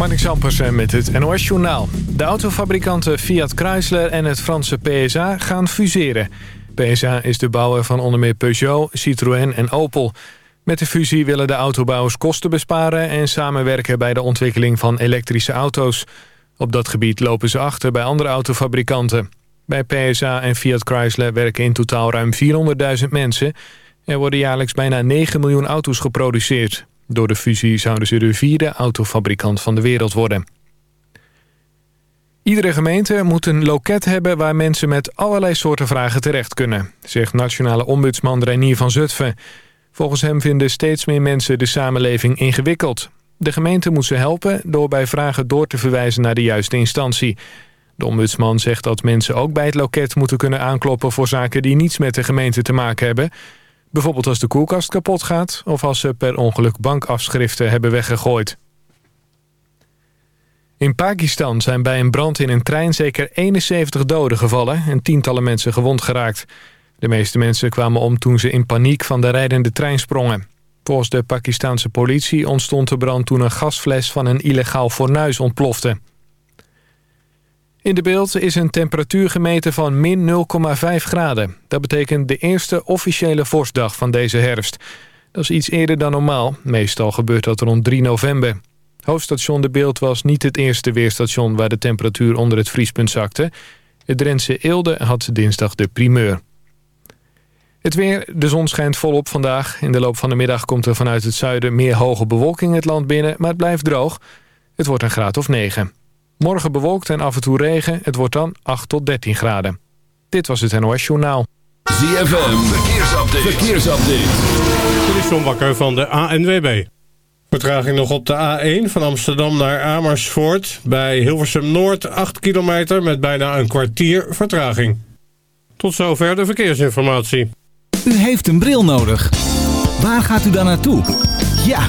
Marnik Zampersen met het NOS Journaal. De autofabrikanten Fiat Chrysler en het Franse PSA gaan fuseren. PSA is de bouwer van onder meer Peugeot, Citroën en Opel. Met de fusie willen de autobouwers kosten besparen... en samenwerken bij de ontwikkeling van elektrische auto's. Op dat gebied lopen ze achter bij andere autofabrikanten. Bij PSA en Fiat Chrysler werken in totaal ruim 400.000 mensen. Er worden jaarlijks bijna 9 miljoen auto's geproduceerd. Door de fusie zouden ze de vierde autofabrikant van de wereld worden. Iedere gemeente moet een loket hebben waar mensen met allerlei soorten vragen terecht kunnen, zegt nationale ombudsman Reinier van Zutphen. Volgens hem vinden steeds meer mensen de samenleving ingewikkeld. De gemeente moet ze helpen door bij vragen door te verwijzen naar de juiste instantie. De ombudsman zegt dat mensen ook bij het loket moeten kunnen aankloppen voor zaken die niets met de gemeente te maken hebben. Bijvoorbeeld als de koelkast kapot gaat of als ze per ongeluk bankafschriften hebben weggegooid. In Pakistan zijn bij een brand in een trein zeker 71 doden gevallen en tientallen mensen gewond geraakt. De meeste mensen kwamen om toen ze in paniek van de rijdende trein sprongen. Volgens de Pakistanse politie ontstond de brand toen een gasfles van een illegaal fornuis ontplofte. In de beeld is een temperatuur gemeten van min 0,5 graden. Dat betekent de eerste officiële vorstdag van deze herfst. Dat is iets eerder dan normaal. Meestal gebeurt dat rond 3 november. Hoofdstation De Beeld was niet het eerste weerstation... waar de temperatuur onder het vriespunt zakte. Het Drentse Eelde had dinsdag de primeur. Het weer, de zon schijnt volop vandaag. In de loop van de middag komt er vanuit het zuiden meer hoge bewolking het land binnen... maar het blijft droog. Het wordt een graad of 9. Morgen bewolkt en af en toe regen. Het wordt dan 8 tot 13 graden. Dit was het NOS Journaal. ZFM, verkeersupdate. verkeersupdate. Dit is John Bakker van de ANWB. Vertraging nog op de A1 van Amsterdam naar Amersfoort. Bij Hilversum Noord 8 kilometer met bijna een kwartier vertraging. Tot zover de verkeersinformatie. U heeft een bril nodig. Waar gaat u dan naartoe? Ja,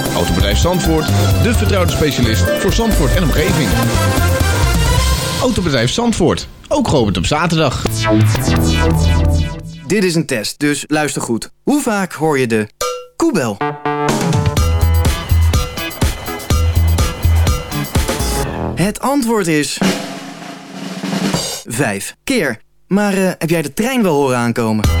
Autobedrijf Zandvoort, de vertrouwde specialist voor Zandvoort en omgeving. Autobedrijf Zandvoort, ook geopend op zaterdag. Dit is een test, dus luister goed. Hoe vaak hoor je de koebel? Het antwoord is... Vijf keer. Maar uh, heb jij de trein wel horen aankomen?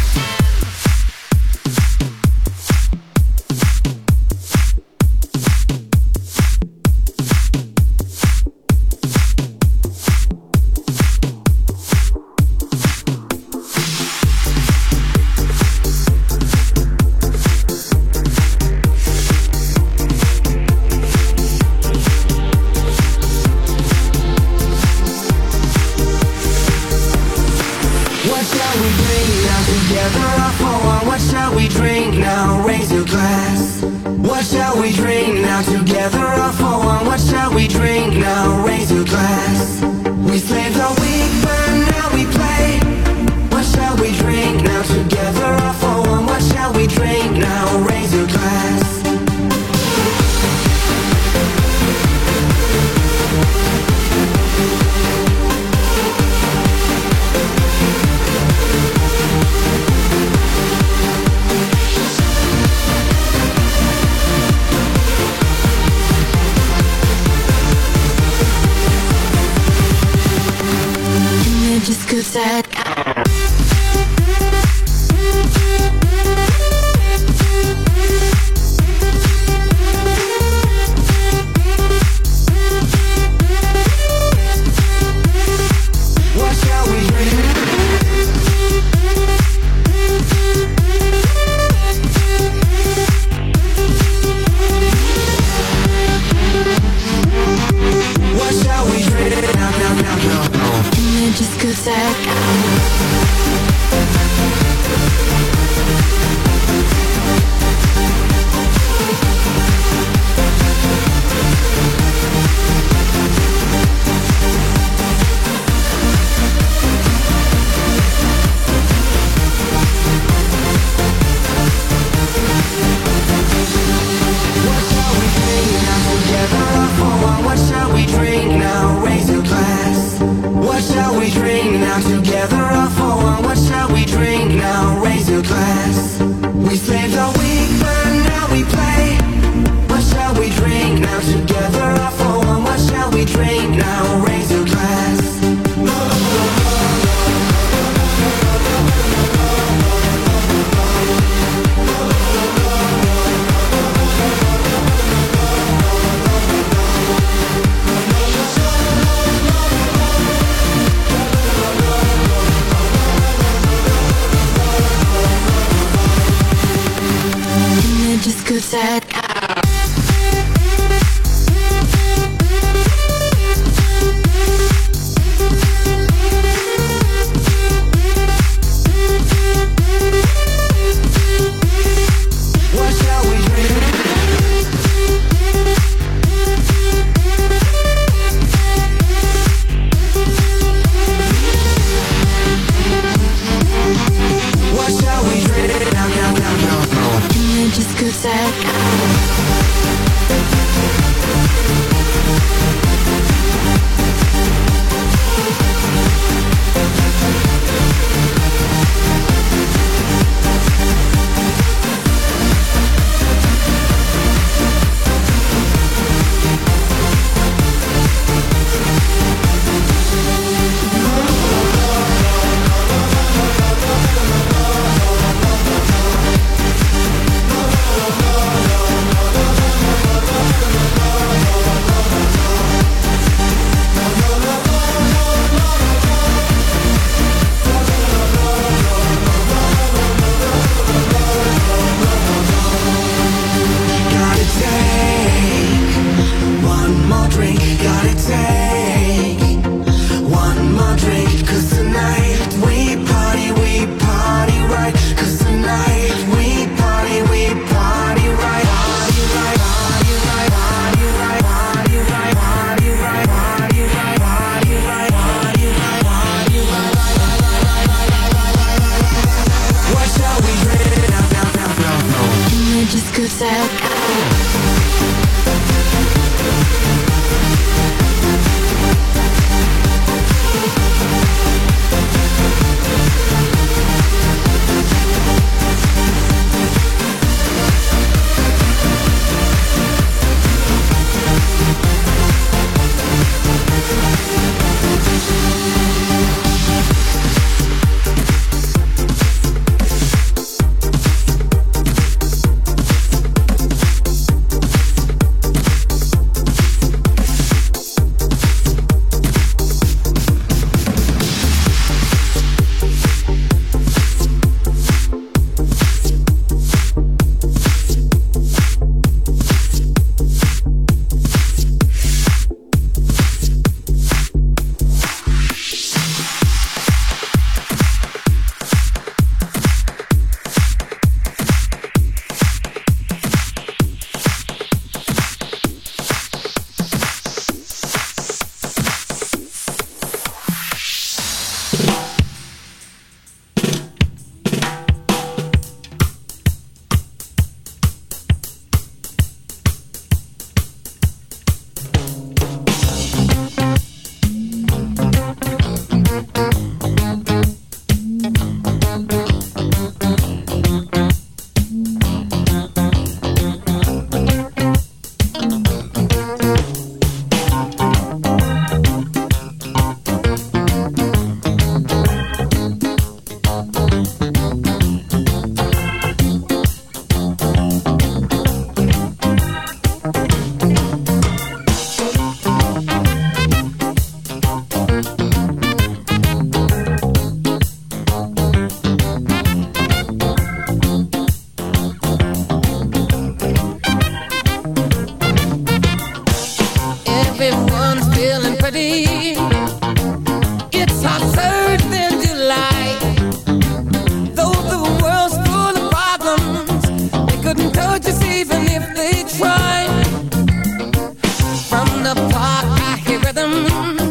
rhythm.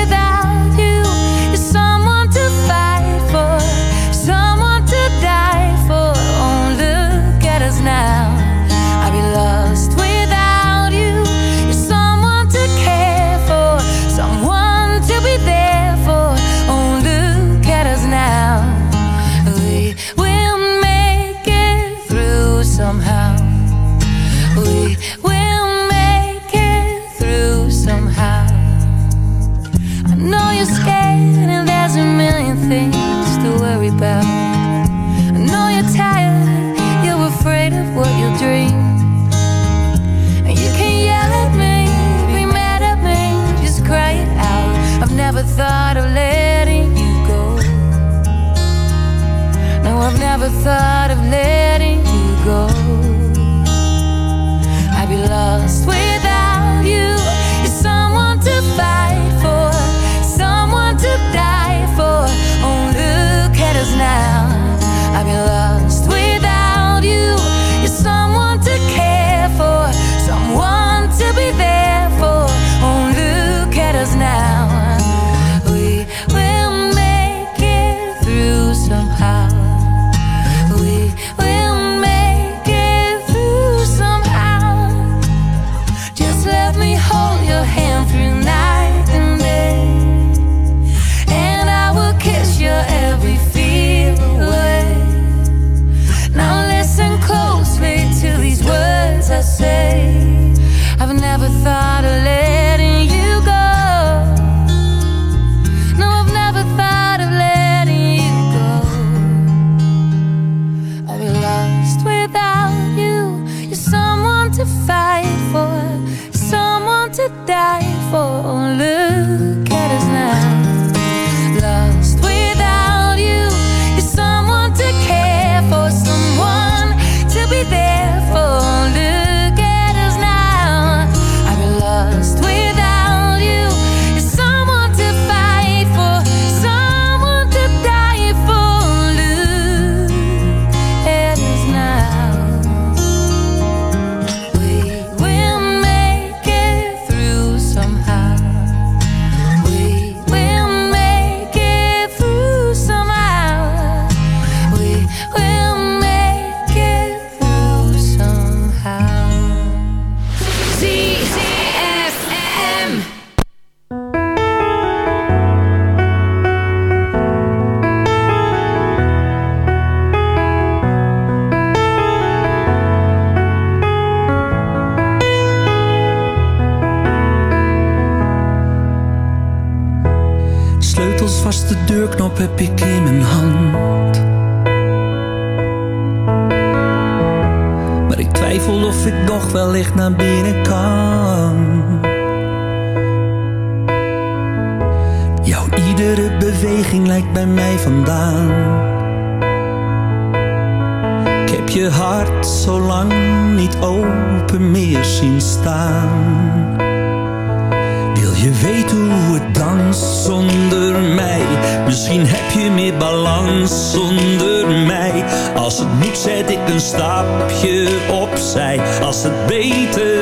thought Jouw iedere beweging lijkt bij mij vandaan. Ik heb je hart zo lang niet open meer zien staan. Wil je weten hoe het dans zonder mij? Misschien heb je meer balans zonder mij. Als het moet zet ik een stapje opzij. Als het beter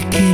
pequeño.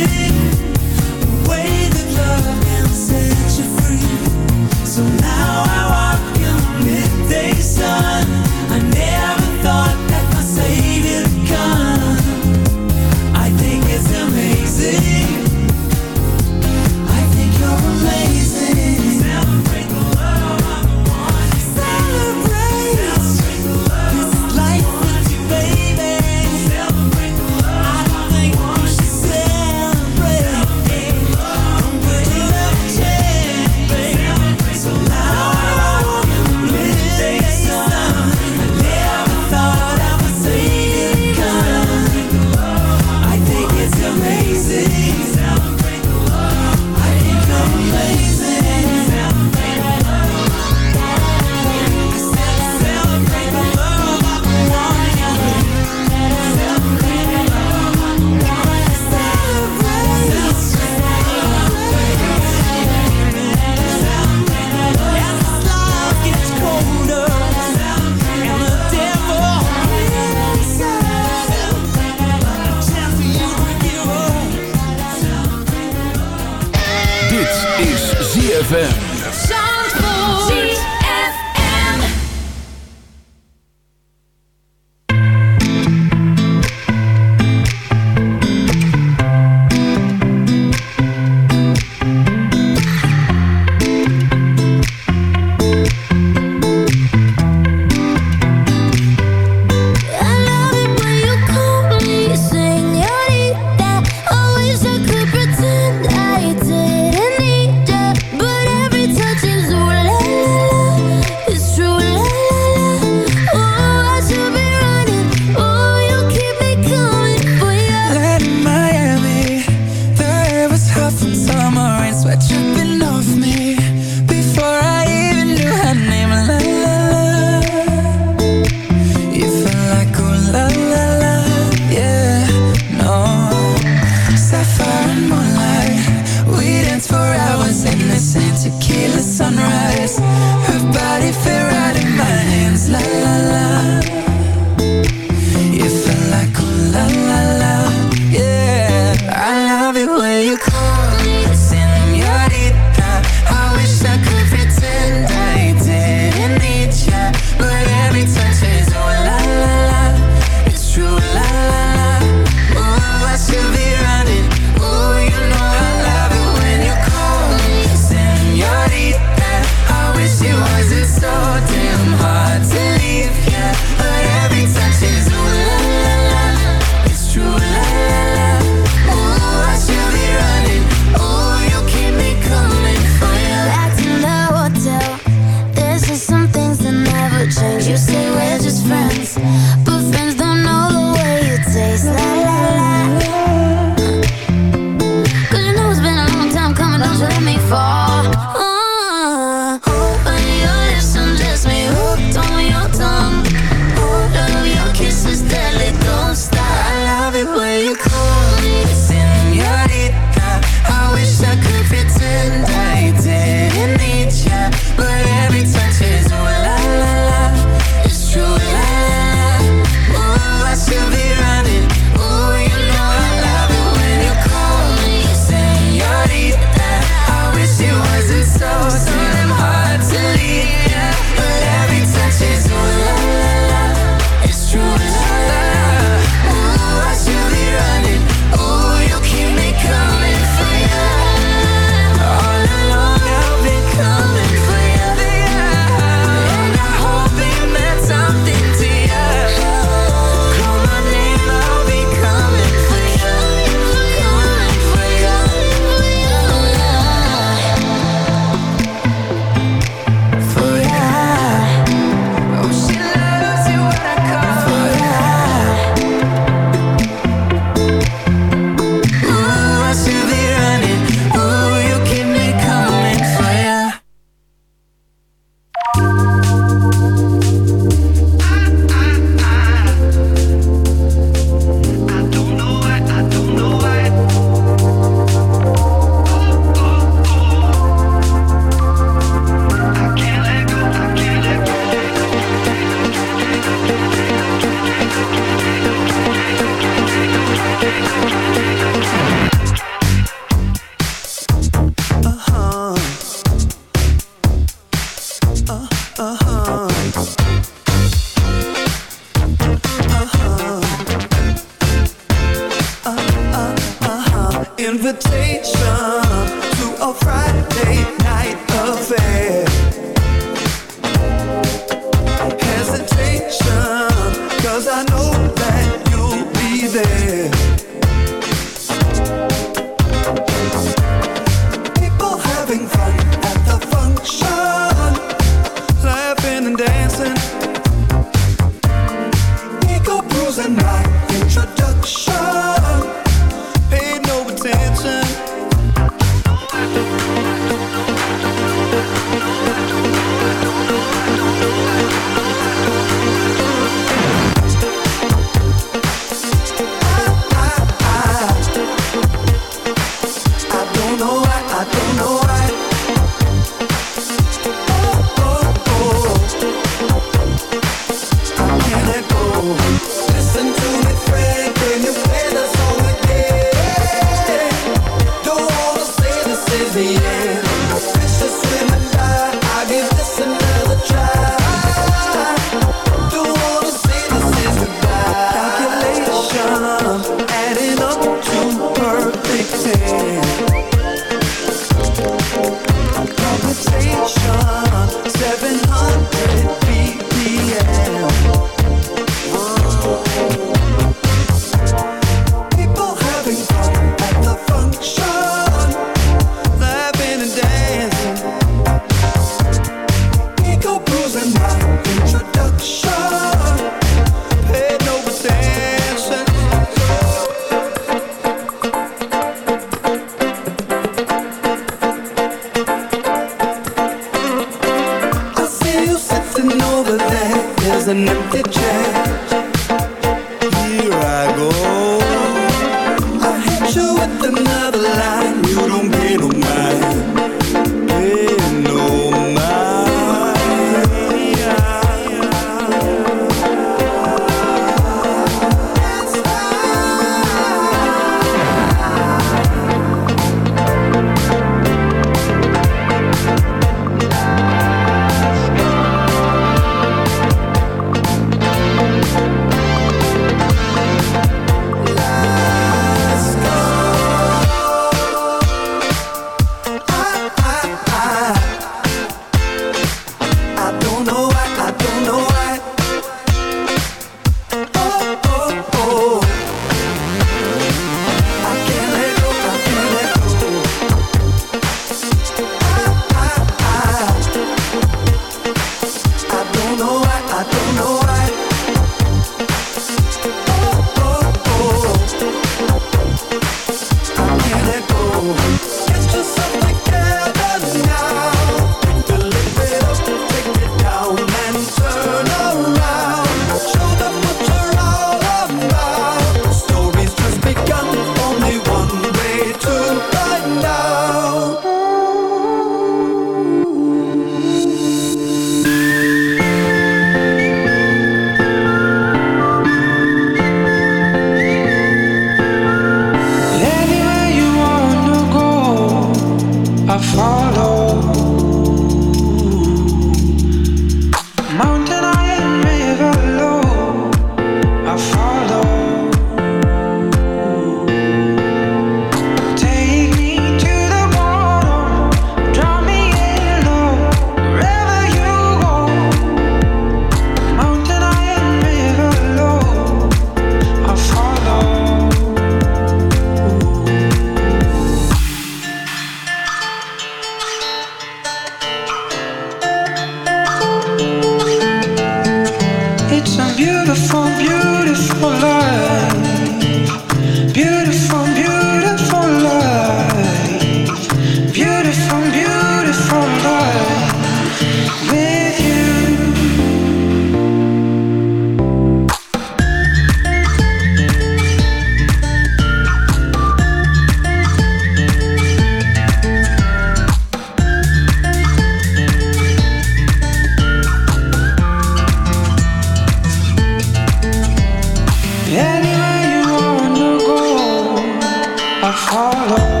hollow